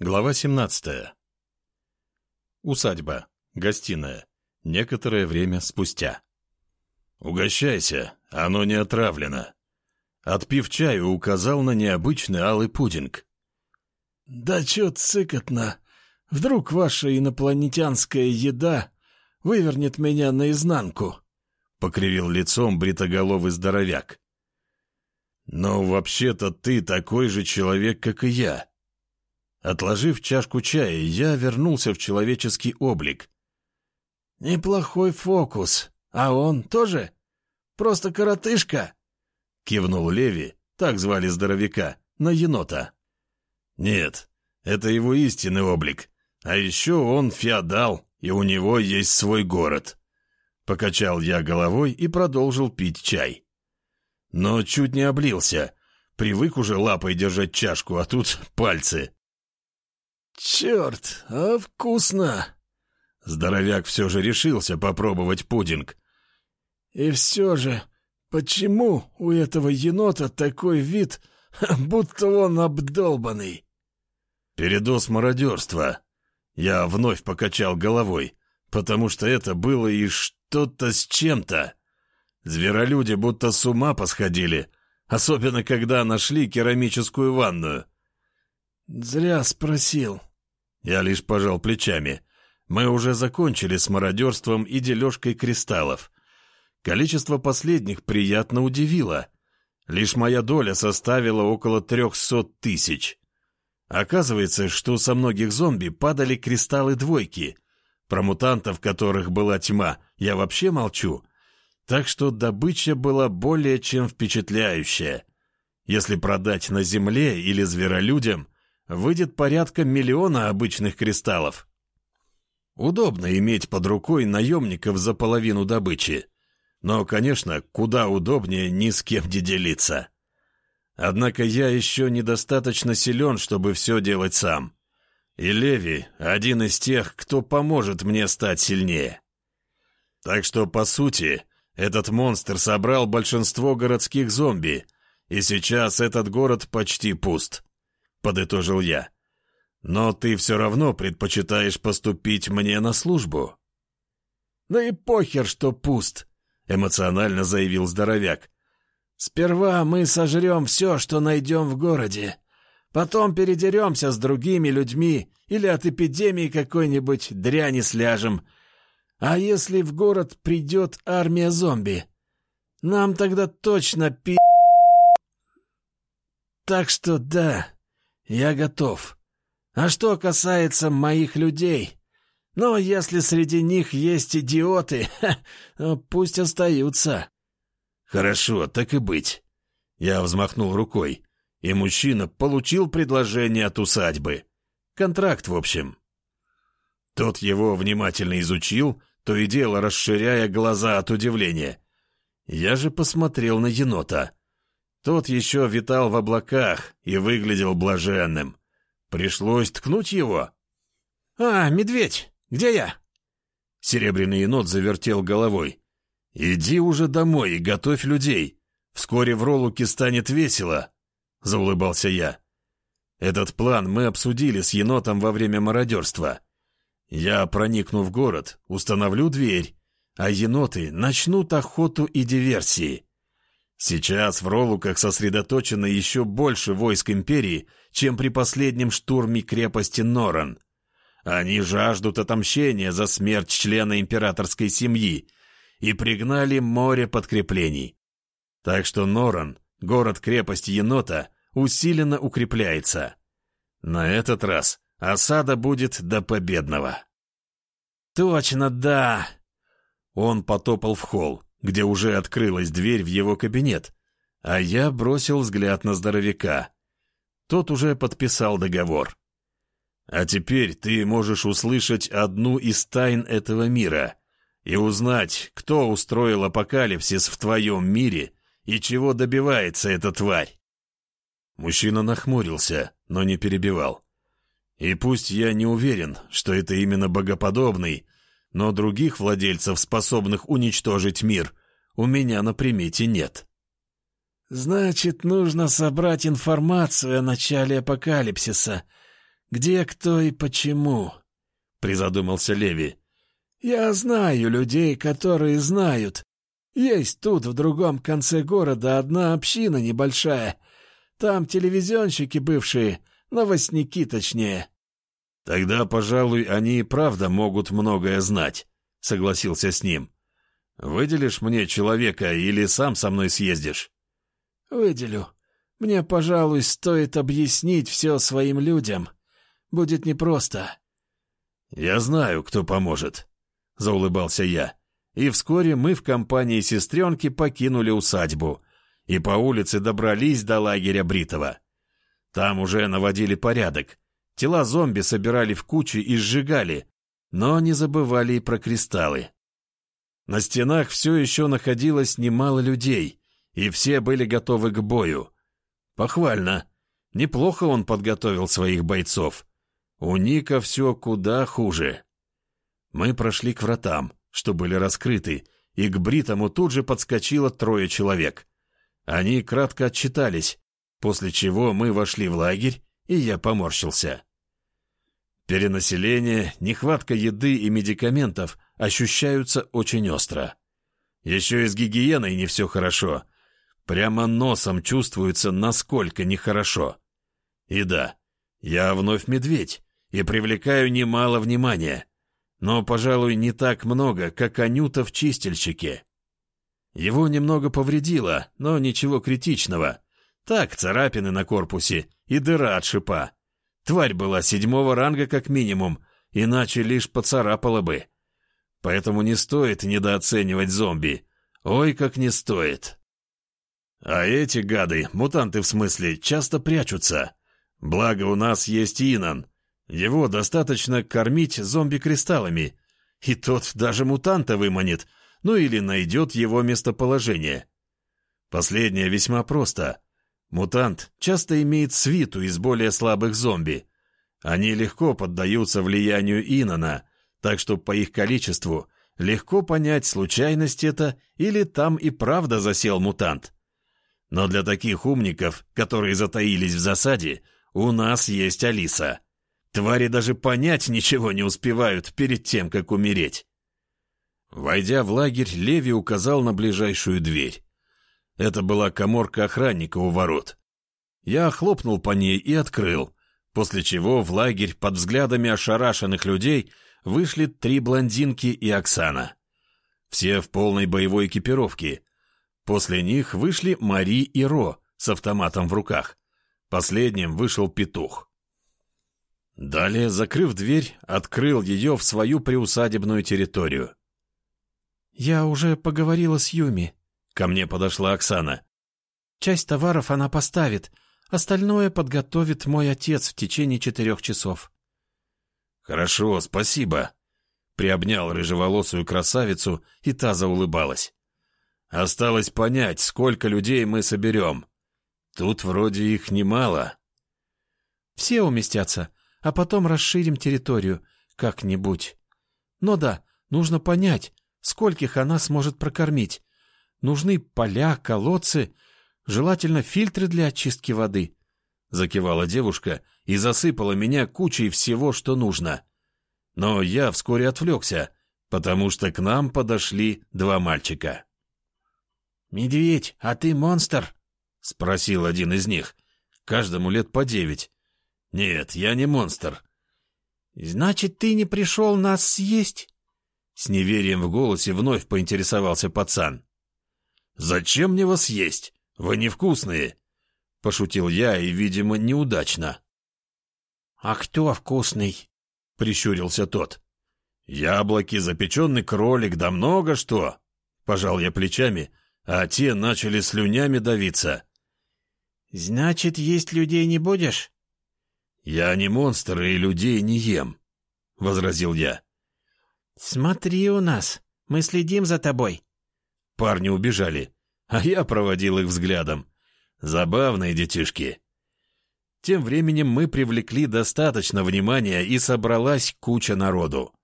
Глава 17. Усадьба. Гостиная. Некоторое время спустя. «Угощайся, оно не отравлено». Отпив чаю, указал на необычный алый пудинг. «Да чё цыкотно. Вдруг ваша инопланетянская еда вывернет меня наизнанку?» — покривил лицом бритоголовый здоровяк. «Но вообще-то ты такой же человек, как и я», Отложив чашку чая, я вернулся в человеческий облик. «Неплохой фокус. А он тоже? Просто коротышка?» Кивнул Леви, так звали здоровяка, на енота. «Нет, это его истинный облик. А еще он феодал, и у него есть свой город». Покачал я головой и продолжил пить чай. Но чуть не облился. Привык уже лапой держать чашку, а тут пальцы. «Черт, а вкусно!» Здоровяк все же решился попробовать пудинг. «И все же, почему у этого енота такой вид, будто он обдолбанный?» «Передоз мародерства». Я вновь покачал головой, потому что это было и что-то с чем-то. Зверолюди будто с ума посходили, особенно когда нашли керамическую ванную. «Зря спросил», я лишь пожал плечами. Мы уже закончили с мародерством и дележкой кристаллов. Количество последних приятно удивило. Лишь моя доля составила около трехсот тысяч. Оказывается, что со многих зомби падали кристаллы двойки. Про мутантов, которых была тьма, я вообще молчу. Так что добыча была более чем впечатляющая. Если продать на земле или зверолюдям, выйдет порядка миллиона обычных кристаллов. Удобно иметь под рукой наемников за половину добычи. Но, конечно, куда удобнее ни с кем не делиться. Однако я еще недостаточно силен, чтобы все делать сам. И Леви — один из тех, кто поможет мне стать сильнее. Так что, по сути, этот монстр собрал большинство городских зомби, и сейчас этот город почти пуст. — подытожил я. «Но ты все равно предпочитаешь поступить мне на службу». «Да и похер, что пуст», — эмоционально заявил здоровяк. «Сперва мы сожрем все, что найдем в городе. Потом передеремся с другими людьми или от эпидемии какой-нибудь дряни сляжем. А если в город придет армия зомби? Нам тогда точно пи... Так что да, «Я готов. А что касается моих людей, ну, если среди них есть идиоты, ха, пусть остаются». «Хорошо, так и быть». Я взмахнул рукой, и мужчина получил предложение от усадьбы. Контракт, в общем. Тот его внимательно изучил, то и дело расширяя глаза от удивления. Я же посмотрел на енота. Тот еще витал в облаках и выглядел блаженным. Пришлось ткнуть его. «А, медведь, где я?» Серебряный енот завертел головой. «Иди уже домой и готовь людей. Вскоре в Ролуке станет весело», — заулыбался я. Этот план мы обсудили с енотом во время мародерства. Я проникну в город, установлю дверь, а еноты начнут охоту и диверсии. Сейчас в Ролуках сосредоточено еще больше войск Империи, чем при последнем штурме крепости Норан. Они жаждут отомщения за смерть члена императорской семьи и пригнали море подкреплений. Так что Норан, город-крепость енота, усиленно укрепляется. На этот раз осада будет до победного. «Точно, да!» Он потопал в холл где уже открылась дверь в его кабинет, а я бросил взгляд на здоровяка. Тот уже подписал договор. А теперь ты можешь услышать одну из тайн этого мира и узнать, кто устроил апокалипсис в твоем мире и чего добивается эта тварь. Мужчина нахмурился, но не перебивал. И пусть я не уверен, что это именно богоподобный, но других владельцев, способных уничтожить мир, у меня на примете нет. «Значит, нужно собрать информацию о начале апокалипсиса. где кто и почему», — призадумался Леви. «Я знаю людей, которые знают. Есть тут, в другом конце города, одна община небольшая. Там телевизионщики бывшие, новостники точнее». «Тогда, пожалуй, они и правда могут многое знать», — согласился с ним. «Выделишь мне человека или сам со мной съездишь?» «Выделю. Мне, пожалуй, стоит объяснить все своим людям. Будет непросто». «Я знаю, кто поможет», — заулыбался я. И вскоре мы в компании сестренки покинули усадьбу и по улице добрались до лагеря Бритова. Там уже наводили порядок. Тела зомби собирали в кучи и сжигали, но не забывали и про кристаллы. На стенах все еще находилось немало людей, и все были готовы к бою. Похвально. Неплохо он подготовил своих бойцов. У Ника все куда хуже. Мы прошли к вратам, что были раскрыты, и к Бритому тут же подскочило трое человек. Они кратко отчитались, после чего мы вошли в лагерь, и я поморщился. Перенаселение, нехватка еды и медикаментов ощущаются очень остро. Еще и с гигиеной не все хорошо. Прямо носом чувствуется, насколько нехорошо. И да, я вновь медведь и привлекаю немало внимания. Но, пожалуй, не так много, как Анюта в чистильщике. Его немного повредило, но ничего критичного. Так, царапины на корпусе и дыра от шипа. Тварь была седьмого ранга как минимум, иначе лишь поцарапала бы. Поэтому не стоит недооценивать зомби. Ой, как не стоит. А эти гады, мутанты в смысле, часто прячутся. Благо у нас есть Инан. Его достаточно кормить зомби-кристаллами. И тот даже мутанта выманит, ну или найдет его местоположение. Последнее весьма просто. Мутант часто имеет свиту из более слабых зомби. Они легко поддаются влиянию Инана, так что по их количеству легко понять, случайность это или там и правда засел мутант. Но для таких умников, которые затаились в засаде, у нас есть Алиса. Твари даже понять ничего не успевают перед тем, как умереть. Войдя в лагерь, Леви указал на ближайшую дверь. Это была коморка охранника у ворот. Я хлопнул по ней и открыл, после чего в лагерь под взглядами ошарашенных людей вышли три блондинки и Оксана. Все в полной боевой экипировке. После них вышли Мари и Ро с автоматом в руках. Последним вышел петух. Далее, закрыв дверь, открыл ее в свою приусадебную территорию. «Я уже поговорила с Юми», Ко мне подошла Оксана. «Часть товаров она поставит, остальное подготовит мой отец в течение четырех часов». «Хорошо, спасибо», — приобнял рыжеволосую красавицу, и та заулыбалась. «Осталось понять, сколько людей мы соберем. Тут вроде их немало». «Все уместятся, а потом расширим территорию как-нибудь. Но да, нужно понять, скольких она сможет прокормить. Нужны поля, колодцы, желательно фильтры для очистки воды. Закивала девушка и засыпала меня кучей всего, что нужно. Но я вскоре отвлекся, потому что к нам подошли два мальчика. «Медведь, а ты монстр?» — спросил один из них. Каждому лет по девять. «Нет, я не монстр». «Значит, ты не пришел нас съесть?» С неверием в голосе вновь поинтересовался пацан. «Зачем мне вас есть? Вы невкусные!» — пошутил я и, видимо, неудачно. «А кто вкусный?» — прищурился тот. «Яблоки, запеченный кролик, да много что!» — пожал я плечами, а те начали слюнями давиться. «Значит, есть людей не будешь?» «Я не монстр и людей не ем», — возразил я. «Смотри у нас, мы следим за тобой», Парни убежали, а я проводил их взглядом. Забавные детишки. Тем временем мы привлекли достаточно внимания, и собралась куча народу.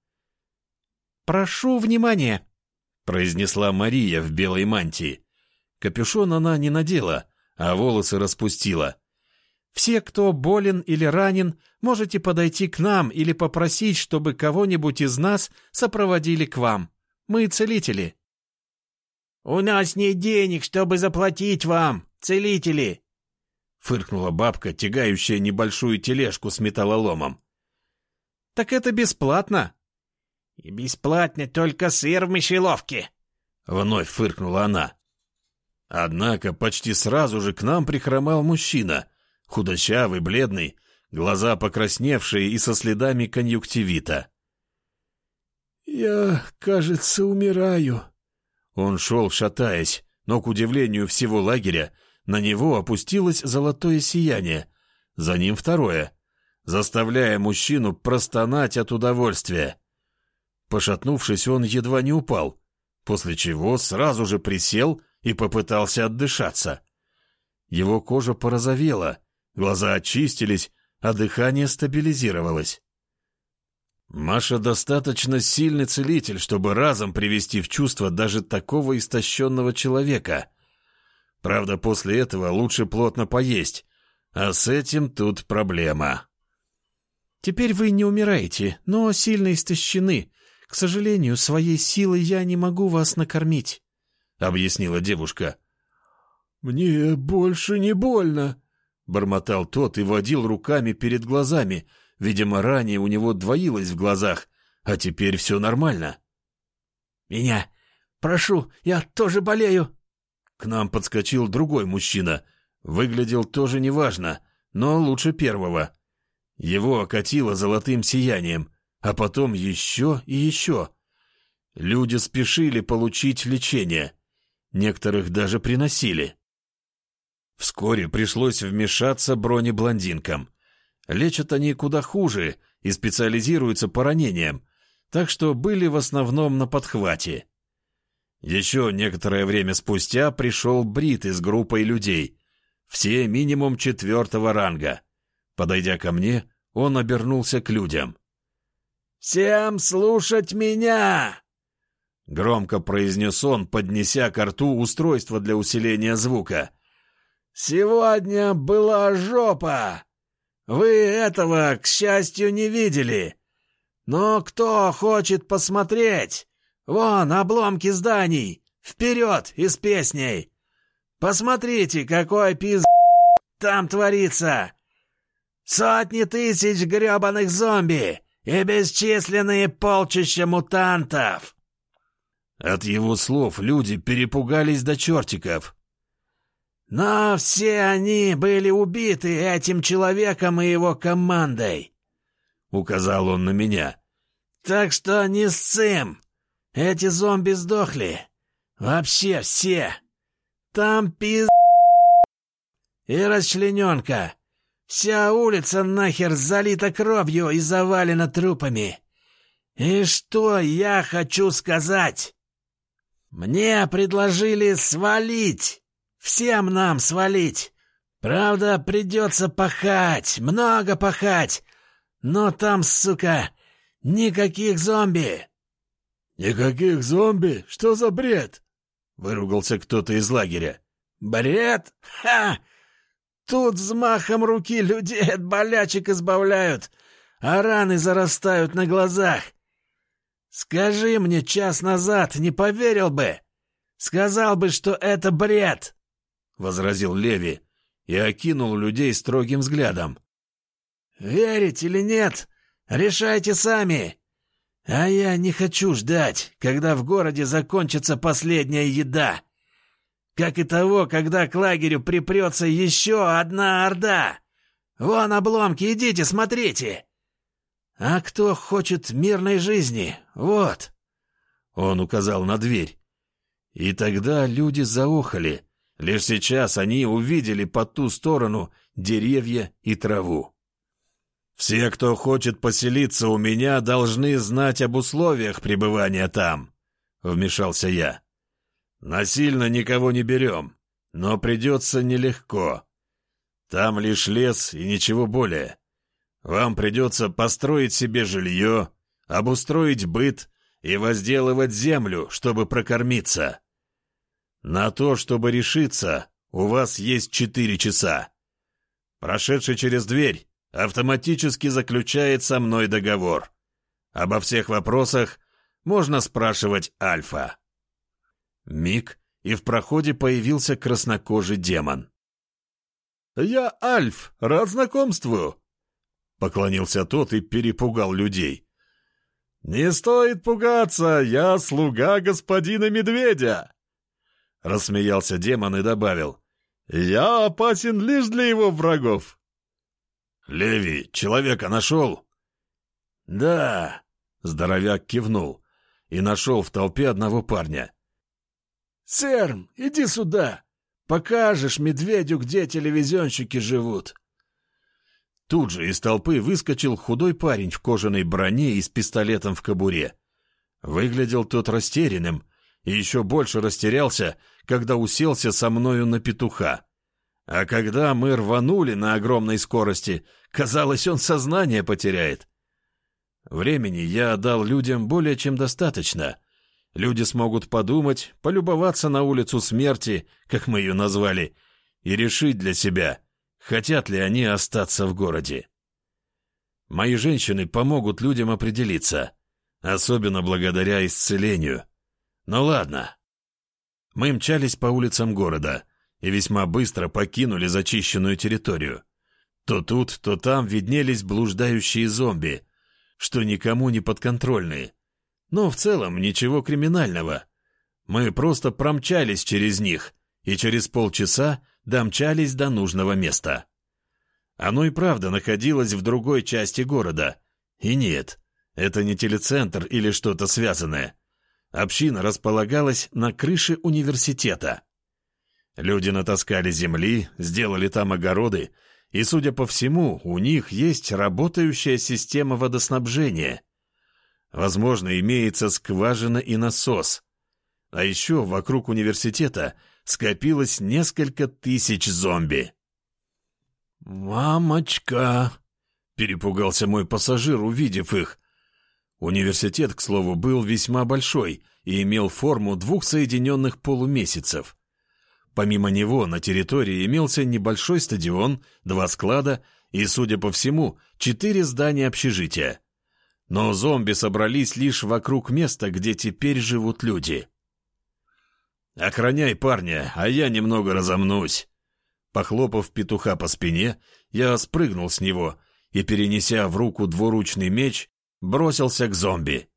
«Прошу внимания!» — произнесла Мария в белой мантии. Капюшон она не надела, а волосы распустила. Все, кто болен или ранен, можете подойти к нам или попросить, чтобы кого-нибудь из нас сопроводили к вам. Мы целители». «У нас нет денег, чтобы заплатить вам, целители!» Фыркнула бабка, тягающая небольшую тележку с металлоломом. «Так это бесплатно!» «И бесплатно только сыр в мышеловке!» Вновь фыркнула она. Однако почти сразу же к нам прихромал мужчина, худощавый, бледный, глаза покрасневшие и со следами конъюнктивита. «Я, кажется, умираю», он шел, шатаясь, но, к удивлению всего лагеря, на него опустилось золотое сияние, за ним второе, заставляя мужчину простонать от удовольствия. Пошатнувшись, он едва не упал, после чего сразу же присел и попытался отдышаться. Его кожа порозовела, глаза очистились, а дыхание стабилизировалось. Маша достаточно сильный целитель, чтобы разом привести в чувство даже такого истощенного человека. Правда, после этого лучше плотно поесть, а с этим тут проблема. «Теперь вы не умираете, но сильно истощены. К сожалению, своей силой я не могу вас накормить», — объяснила девушка. «Мне больше не больно», — бормотал тот и водил руками перед глазами — Видимо, ранее у него двоилось в глазах, а теперь все нормально. «Меня! Прошу, я тоже болею!» К нам подскочил другой мужчина. Выглядел тоже неважно, но лучше первого. Его окатило золотым сиянием, а потом еще и еще. Люди спешили получить лечение. Некоторых даже приносили. Вскоре пришлось вмешаться бронеблондинкам. Лечат они куда хуже и специализируются по ранениям, так что были в основном на подхвате. Еще некоторое время спустя пришел Брит из группой людей, все минимум четвертого ранга. Подойдя ко мне, он обернулся к людям. «Всем слушать меня!» Громко произнес он, поднеся к рту устройство для усиления звука. «Сегодня была жопа! Вы этого, к счастью, не видели. Но кто хочет посмотреть? Вон обломки зданий. Вперед и с песней. Посмотрите, какой пиз... там творится. Сотни тысяч гребаных зомби и бесчисленные полчища мутантов. От его слов люди перепугались до чертиков. Но все они были убиты этим человеком и его командой. Указал он на меня. Так что не ссым. Эти зомби сдохли. Вообще все. Там пиз... И расчлененка. Вся улица нахер залита кровью и завалена трупами. И что я хочу сказать? Мне предложили свалить. Всем нам свалить. Правда, придется пахать, много пахать. Но там, сука, никаких зомби. Никаких зомби? Что за бред? Выругался кто-то из лагеря. Бред? Ха! Тут взмахом руки людей от болячек избавляют, а раны зарастают на глазах. Скажи мне час назад, не поверил бы. Сказал бы, что это бред. — возразил Леви и окинул людей строгим взглядом. «Верить или нет, решайте сами. А я не хочу ждать, когда в городе закончится последняя еда. Как и того, когда к лагерю припрется еще одна орда. Вон обломки, идите, смотрите. А кто хочет мирной жизни, вот». Он указал на дверь. И тогда люди заохали — Лишь сейчас они увидели по ту сторону деревья и траву. «Все, кто хочет поселиться у меня, должны знать об условиях пребывания там», — вмешался я. «Насильно никого не берем, но придется нелегко. Там лишь лес и ничего более. Вам придется построить себе жилье, обустроить быт и возделывать землю, чтобы прокормиться. На то, чтобы решиться, у вас есть четыре часа. Прошедший через дверь автоматически заключает со мной договор. Обо всех вопросах можно спрашивать Альфа. Миг, и в проходе появился краснокожий демон. «Я Альф, рад знакомству!» Поклонился тот и перепугал людей. «Не стоит пугаться, я слуга господина Медведя!» Рассмеялся демон и добавил. «Я опасен лишь для его врагов!» «Леви, человека нашел?» «Да», — здоровяк кивнул и нашел в толпе одного парня. «Серм, иди сюда! Покажешь медведю, где телевизионщики живут!» Тут же из толпы выскочил худой парень в кожаной броне и с пистолетом в кобуре. Выглядел тот растерянным, и еще больше растерялся, когда уселся со мною на петуха. А когда мы рванули на огромной скорости, казалось, он сознание потеряет. Времени я отдал людям более чем достаточно. Люди смогут подумать, полюбоваться на улицу смерти, как мы ее назвали, и решить для себя, хотят ли они остаться в городе. Мои женщины помогут людям определиться, особенно благодаря исцелению. Ну ладно. Мы мчались по улицам города и весьма быстро покинули зачищенную территорию. То тут, то там виднелись блуждающие зомби, что никому не подконтрольные. Но в целом ничего криминального. Мы просто промчались через них и через полчаса домчались до нужного места. Оно и правда находилось в другой части города. И нет, это не телецентр или что-то связанное. Община располагалась на крыше университета. Люди натаскали земли, сделали там огороды, и, судя по всему, у них есть работающая система водоснабжения. Возможно, имеется скважина и насос. А еще вокруг университета скопилось несколько тысяч зомби. «Мамочка!» — перепугался мой пассажир, увидев их. Университет, к слову, был весьма большой и имел форму двух соединенных полумесяцев. Помимо него на территории имелся небольшой стадион, два склада и, судя по всему, четыре здания общежития. Но зомби собрались лишь вокруг места, где теперь живут люди. «Охраняй парня, а я немного разомнусь». Похлопав петуха по спине, я спрыгнул с него и, перенеся в руку двуручный меч, бросился к зомби.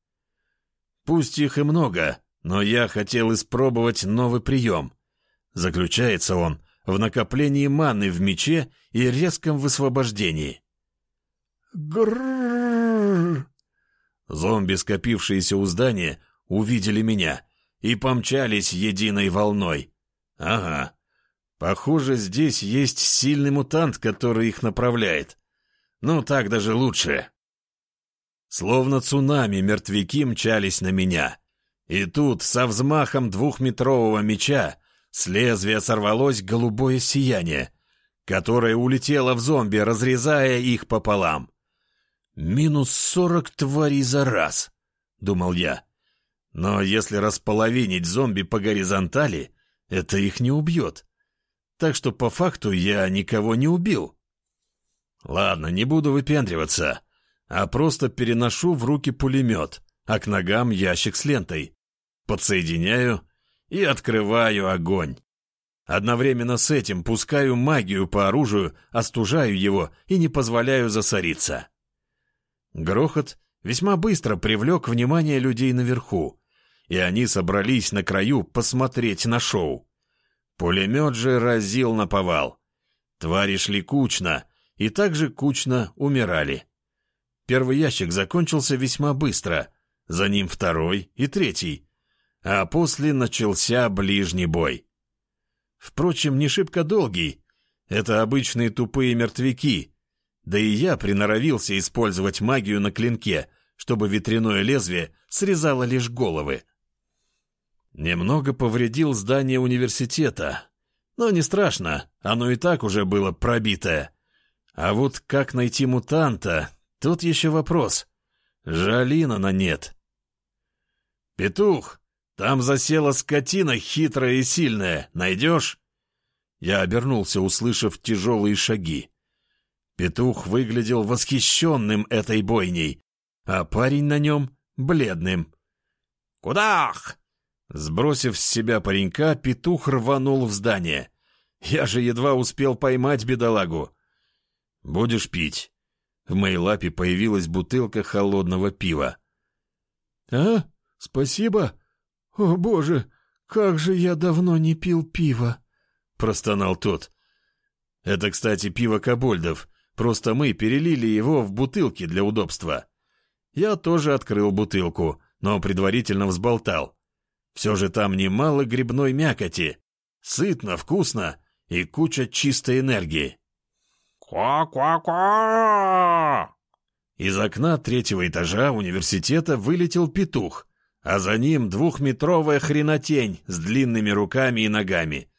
Пусть их и много, но я хотел испробовать новый прием. Заключается он в накоплении маны в мече и резком высвобождении. Гррррр! Зомби, скопившиеся у здания, увидели меня и помчались единой волной. Ага. Похоже, здесь есть сильный мутант, который их направляет. Ну, так даже лучше. Словно цунами мертвяки мчались на меня. И тут, со взмахом двухметрового меча, с лезвия сорвалось голубое сияние, которое улетело в зомби, разрезая их пополам. «Минус сорок тварей за раз», — думал я. «Но если располовинить зомби по горизонтали, это их не убьет. Так что по факту я никого не убил». «Ладно, не буду выпендриваться а просто переношу в руки пулемет, а к ногам ящик с лентой. Подсоединяю и открываю огонь. Одновременно с этим пускаю магию по оружию, остужаю его и не позволяю засориться. Грохот весьма быстро привлек внимание людей наверху, и они собрались на краю посмотреть на шоу. Пулемет же разил на повал. Твари шли кучно, и также кучно умирали. Первый ящик закончился весьма быстро, за ним второй и третий, а после начался ближний бой. Впрочем, не шибко долгий, это обычные тупые мертвяки, да и я приноровился использовать магию на клинке, чтобы ветряное лезвие срезало лишь головы. Немного повредил здание университета, но не страшно, оно и так уже было пробитое. А вот как найти мутанта, Тут еще вопрос. Жалина на нет. «Петух, там засела скотина хитрая и сильная. Найдешь?» Я обернулся, услышав тяжелые шаги. Петух выглядел восхищенным этой бойней, а парень на нем — бледным. «Кудах!» Сбросив с себя паренька, петух рванул в здание. Я же едва успел поймать бедолагу. «Будешь пить?» В моей лапе появилась бутылка холодного пива. «А? Спасибо? О, боже, как же я давно не пил пива!» — простонал тот. «Это, кстати, пиво Кобольдов. Просто мы перелили его в бутылки для удобства. Я тоже открыл бутылку, но предварительно взболтал. Все же там немало грибной мякоти. Сытно, вкусно и куча чистой энергии. «Ква-ква-ква!» Из окна третьего этажа университета вылетел петух, а за ним двухметровая хренотень с длинными руками и ногами.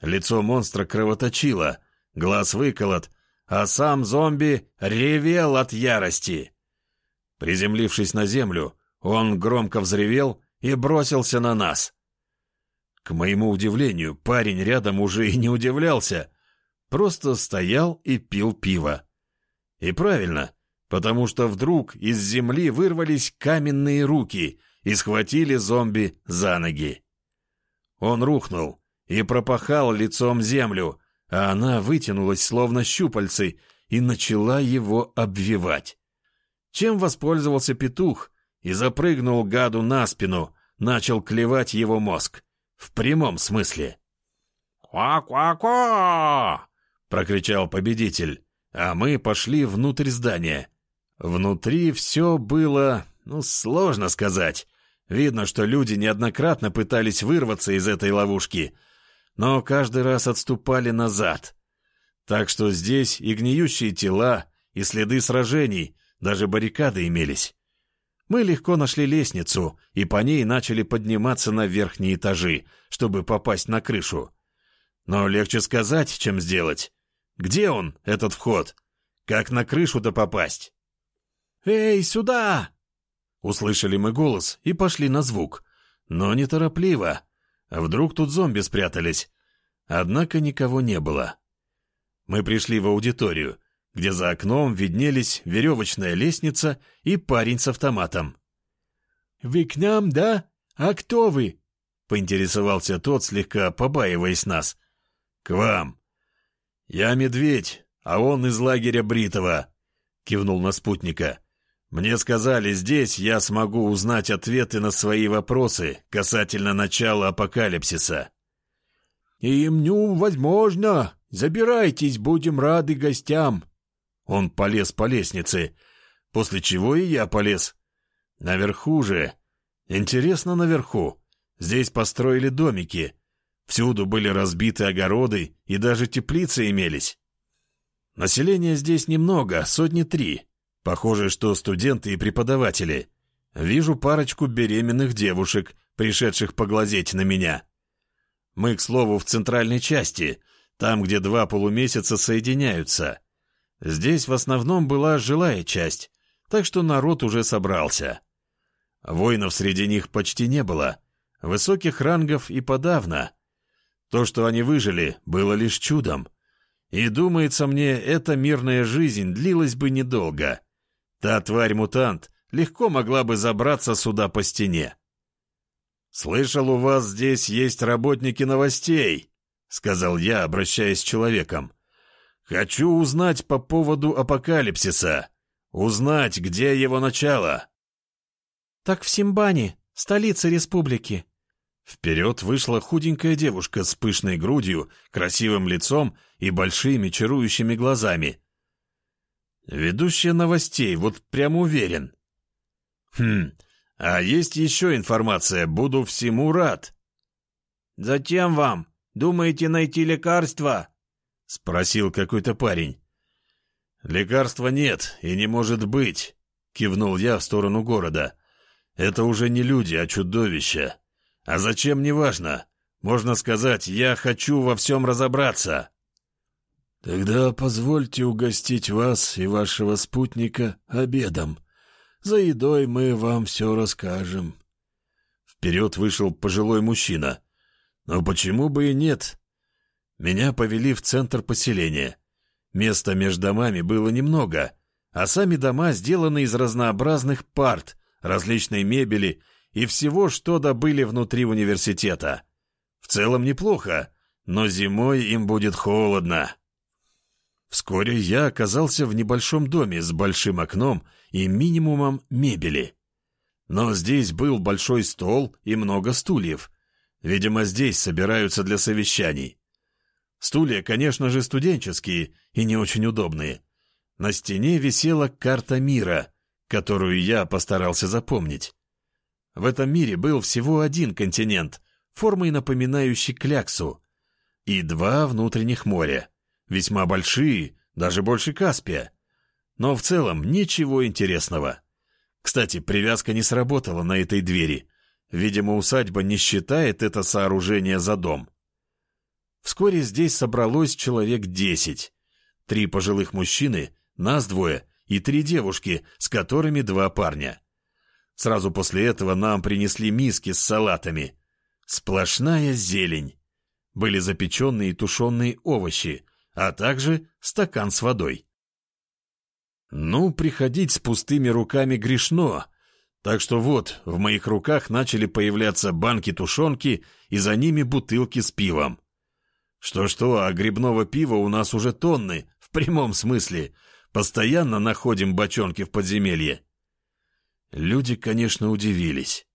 Лицо монстра кровоточило, глаз выколот, а сам зомби ревел от ярости. Приземлившись на землю, он громко взревел и бросился на нас. К моему удивлению, парень рядом уже и не удивлялся, просто стоял и пил пиво. И правильно, потому что вдруг из земли вырвались каменные руки и схватили зомби за ноги. Он рухнул и пропахал лицом землю, а она вытянулась словно щупальцы и начала его обвивать. Чем воспользовался петух и запрыгнул гаду на спину, начал клевать его мозг. В прямом смысле. «Ква-ква-ква!» — прокричал победитель, а мы пошли внутрь здания. Внутри все было, ну, сложно сказать. Видно, что люди неоднократно пытались вырваться из этой ловушки, но каждый раз отступали назад. Так что здесь и гниющие тела, и следы сражений, даже баррикады имелись. Мы легко нашли лестницу и по ней начали подниматься на верхние этажи, чтобы попасть на крышу. Но легче сказать, чем сделать. Где он, этот вход? Как на крышу-то попасть? «Эй, сюда!» Услышали мы голос и пошли на звук. Но неторопливо. Вдруг тут зомби спрятались. Однако никого не было. Мы пришли в аудиторию где за окном виднелись веревочная лестница и парень с автоматом. «Вы к нам, да? А кто вы?» — поинтересовался тот, слегка побаиваясь нас. «К вам. Я медведь, а он из лагеря Бритова», — кивнул на спутника. «Мне сказали, здесь я смогу узнать ответы на свои вопросы касательно начала апокалипсиса». «Им не возможно. Забирайтесь, будем рады гостям», он полез по лестнице, после чего и я полез. Наверху же. Интересно наверху. Здесь построили домики. Всюду были разбиты огороды и даже теплицы имелись. Населения здесь немного, сотни три. Похоже, что студенты и преподаватели. Вижу парочку беременных девушек, пришедших поглазеть на меня. Мы, к слову, в центральной части, там, где два полумесяца соединяются. Здесь в основном была жилая часть, так что народ уже собрался. Воинов среди них почти не было, высоких рангов и подавно. То, что они выжили, было лишь чудом. И, думается мне, эта мирная жизнь длилась бы недолго. Та тварь-мутант легко могла бы забраться сюда по стене. «Слышал, у вас здесь есть работники новостей», — сказал я, обращаясь с человеком. Хочу узнать по поводу апокалипсиса. Узнать, где его начало. Так в Симбане, столице республики. Вперед вышла худенькая девушка с пышной грудью, красивым лицом и большими чарующими глазами. Ведущая новостей, вот прям уверен. Хм, а есть еще информация, буду всему рад. Затем вам? Думаете найти лекарство? — спросил какой-то парень. «Лекарства нет и не может быть», — кивнул я в сторону города. «Это уже не люди, а чудовища. А зачем, неважно. Можно сказать, я хочу во всем разобраться». «Тогда позвольте угостить вас и вашего спутника обедом. За едой мы вам все расскажем». Вперед вышел пожилой мужчина. «Но почему бы и нет?» Меня повели в центр поселения. Места между домами было немного, а сами дома сделаны из разнообразных парт, различной мебели и всего, что добыли внутри университета. В целом неплохо, но зимой им будет холодно. Вскоре я оказался в небольшом доме с большим окном и минимумом мебели. Но здесь был большой стол и много стульев. Видимо, здесь собираются для совещаний. Стулья, конечно же, студенческие и не очень удобные. На стене висела карта мира, которую я постарался запомнить. В этом мире был всего один континент, формой напоминающий кляксу, и два внутренних моря, весьма большие, даже больше Каспия. Но в целом ничего интересного. Кстати, привязка не сработала на этой двери. Видимо, усадьба не считает это сооружение за дом. Вскоре здесь собралось человек десять. Три пожилых мужчины нас двое и три девушки, с которыми два парня. Сразу после этого нам принесли миски с салатами. Сплошная зелень. Были запеченные и тушеные овощи, а также стакан с водой. Ну, приходить с пустыми руками грешно. Так что вот, в моих руках начали появляться банки тушенки и за ними бутылки с пивом. Что-что, а грибного пива у нас уже тонны, в прямом смысле, Постоянно находим бочонки в подземелье. Люди, конечно, удивились.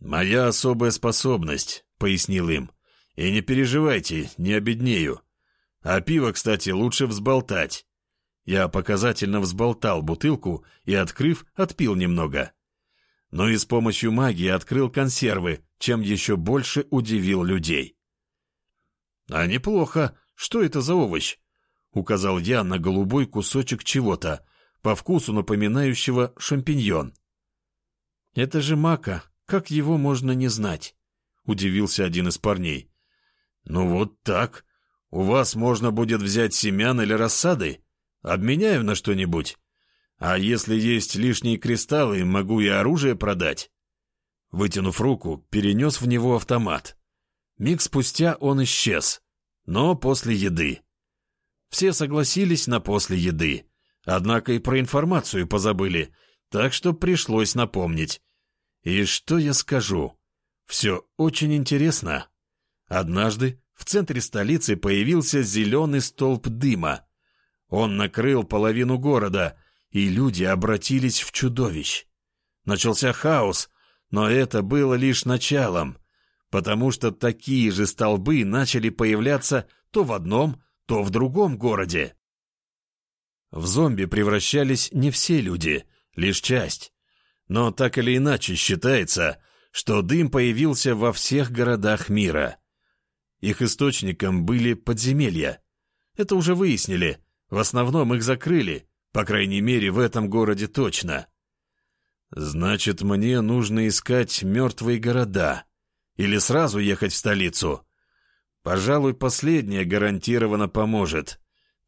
«Моя особая способность», — пояснил им. «И не переживайте, не обеднею. А пиво, кстати, лучше взболтать». Я показательно взболтал бутылку и, открыв, отпил немного. Но и с помощью магии открыл консервы, чем еще больше удивил людей. «А неплохо. Что это за овощ?» — указал я на голубой кусочек чего-то, по вкусу напоминающего шампиньон. «Это же мака, как его можно не знать?» — удивился один из парней. «Ну вот так. У вас можно будет взять семян или рассады. Обменяю на что-нибудь. А если есть лишние кристаллы, могу и оружие продать». Вытянув руку, перенес в него автомат. Миг спустя он исчез, но после еды. Все согласились на после еды. Однако и про информацию позабыли, так что пришлось напомнить. И что я скажу? Все очень интересно. Однажды в центре столицы появился зеленый столб дыма. Он накрыл половину города, и люди обратились в чудовищ. Начался хаос, но это было лишь началом, потому что такие же столбы начали появляться то в одном, то в другом городе. В зомби превращались не все люди, лишь часть. Но так или иначе считается, что дым появился во всех городах мира. Их источником были подземелья. Это уже выяснили. В основном их закрыли, по крайней мере, в этом городе точно. Значит, мне нужно искать мертвые города. Или сразу ехать в столицу. Пожалуй, последнее гарантированно поможет,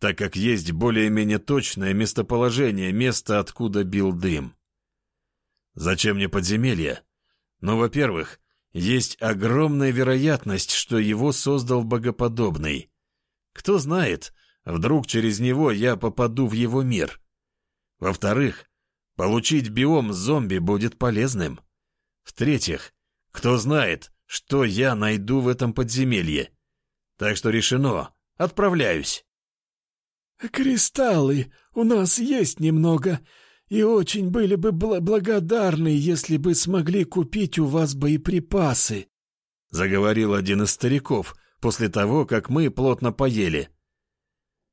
так как есть более-менее точное местоположение места, откуда бил дым. Зачем мне подземелье? Ну, во-первых, есть огромная вероятность, что его создал богоподобный. Кто знает, вдруг через него я попаду в его мир. Во-вторых, получить биом зомби будет полезным. В-третьих, кто знает, что я найду в этом подземелье. Так что решено. Отправляюсь. «Кристаллы у нас есть немного, и очень были бы бл благодарны, если бы смогли купить у вас боеприпасы», — заговорил один из стариков после того, как мы плотно поели.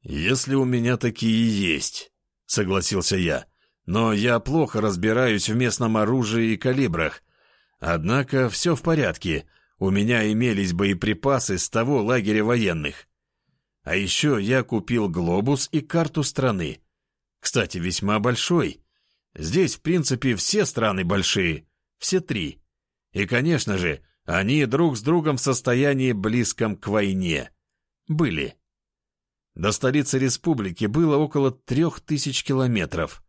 «Если у меня такие есть», — согласился я, — «но я плохо разбираюсь в местном оружии и калибрах. Однако все в порядке, у меня имелись боеприпасы с того лагеря военных. А еще я купил глобус и карту страны. Кстати, весьма большой. Здесь, в принципе, все страны большие. Все три. И, конечно же, они друг с другом в состоянии близком к войне. Были. До столицы республики было около трех тысяч километров.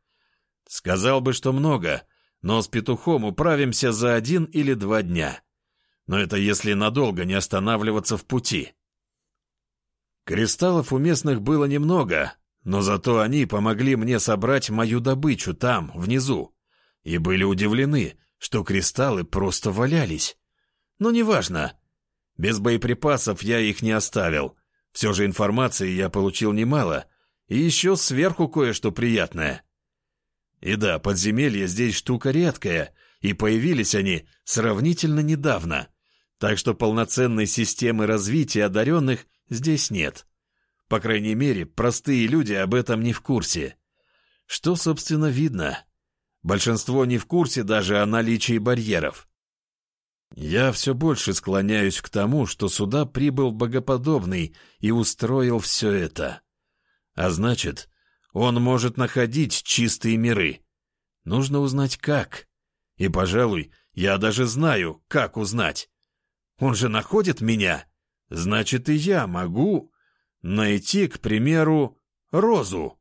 Сказал бы, что много, но с петухом управимся за один или два дня но это если надолго не останавливаться в пути. Кристаллов у местных было немного, но зато они помогли мне собрать мою добычу там, внизу, и были удивлены, что кристаллы просто валялись. Но неважно. Без боеприпасов я их не оставил. Все же информации я получил немало, и еще сверху кое-что приятное. И да, подземелье здесь штука редкая, и появились они сравнительно недавно, так что полноценной системы развития одаренных здесь нет. По крайней мере, простые люди об этом не в курсе. Что, собственно, видно? Большинство не в курсе даже о наличии барьеров. Я все больше склоняюсь к тому, что сюда прибыл богоподобный и устроил все это. А значит, он может находить чистые миры. Нужно узнать как. И, пожалуй, я даже знаю, как узнать. Он же находит меня. Значит, и я могу найти, к примеру, розу.